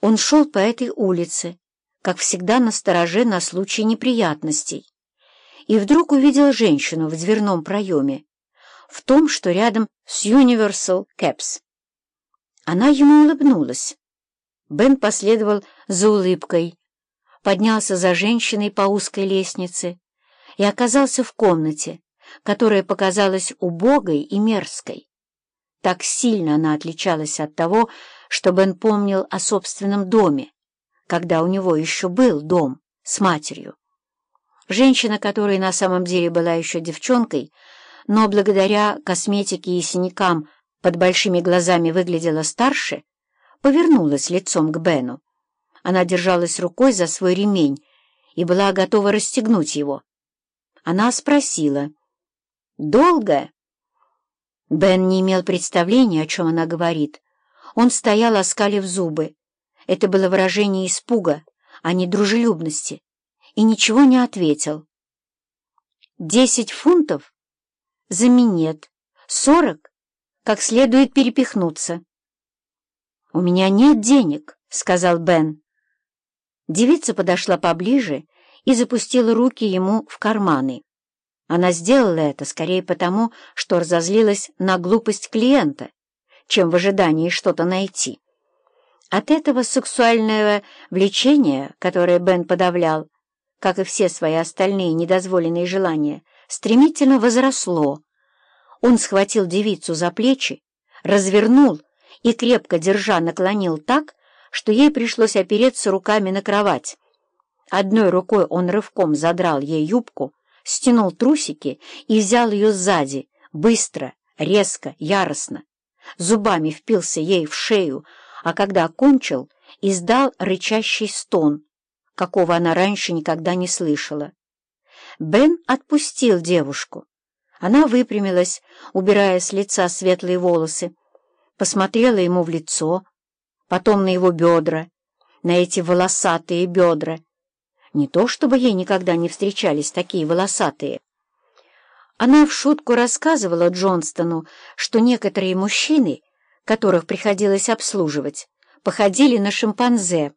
Он шел по этой улице, как всегда на стороже на случай неприятностей, и вдруг увидел женщину в дверном проеме, в том, что рядом с Universal Caps. Она ему улыбнулась. Бен последовал за улыбкой, поднялся за женщиной по узкой лестнице и оказался в комнате, которая показалась убогой и мерзкой. Так сильно она отличалась от того, что Бен помнил о собственном доме, когда у него еще был дом с матерью. Женщина, которая на самом деле была еще девчонкой, но благодаря косметике и синякам под большими глазами выглядела старше, повернулась лицом к Бену. Она держалась рукой за свой ремень и была готова расстегнуть его. Она спросила, «Долго?» Бен не имел представления, о чем она говорит. Он стоял, оскалив зубы. Это было выражение испуга, а не дружелюбности, и ничего не ответил. «Десять фунтов? За минет. Сорок? Как следует перепихнуться». «У меня нет денег», — сказал Бен. Девица подошла поближе и запустила руки ему в карманы. Она сделала это скорее потому, что разозлилась на глупость клиента, чем в ожидании что-то найти. От этого сексуального влечения, которое Бен подавлял, как и все свои остальные недозволенные желания, стремительно возросло. Он схватил девицу за плечи, развернул и, крепко держа, наклонил так, что ей пришлось опереться руками на кровать. Одной рукой он рывком задрал ей юбку, стянул трусики и взял ее сзади, быстро, резко, яростно. Зубами впился ей в шею, а когда окончил, издал рычащий стон, какого она раньше никогда не слышала. Бен отпустил девушку. Она выпрямилась, убирая с лица светлые волосы, посмотрела ему в лицо, потом на его бедра, на эти волосатые бедра. Не то чтобы ей никогда не встречались такие волосатые. Она в шутку рассказывала Джонстону, что некоторые мужчины, которых приходилось обслуживать, походили на шимпанзе,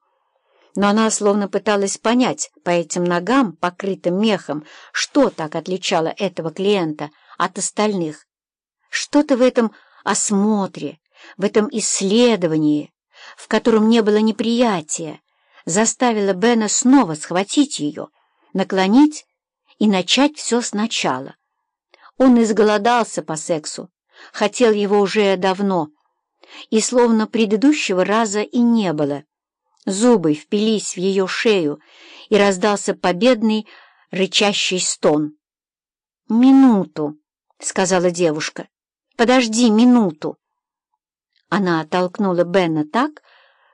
но она словно пыталась понять по этим ногам, покрытым мехом, что так отличало этого клиента от остальных. Что-то в этом осмотре, в этом исследовании, в котором не было неприятия, заставило Бена снова схватить ее, наклонить и начать все сначала. Он изголодался по сексу, хотел его уже давно, и словно предыдущего раза и не было. Зубы впились в ее шею, и раздался победный рычащий стон. «Минуту», — сказала девушка, — «подожди минуту». Она оттолкнула Бена так,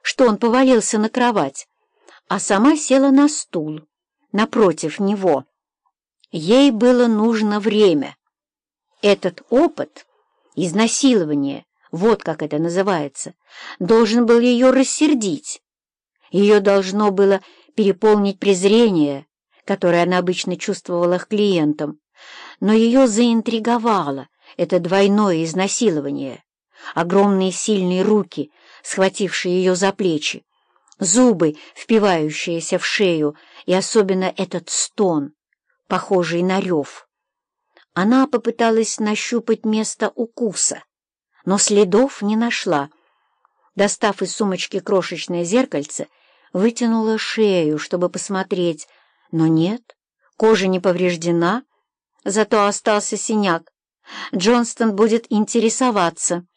что он повалился на кровать, а сама села на стул напротив него. Ей было нужно время. Этот опыт, изнасилование, вот как это называется, должен был ее рассердить. Ее должно было переполнить презрение, которое она обычно чувствовала к клиентам, но ее заинтриговало это двойное изнасилование огромные сильные руки, схватившие ее за плечи, зубы, впивающиеся в шею, и особенно этот стон, похожий на рев. Она попыталась нащупать место укуса, но следов не нашла. Достав из сумочки крошечное зеркальце, вытянула шею, чтобы посмотреть, но нет, кожа не повреждена, зато остался синяк. Джонстон будет интересоваться —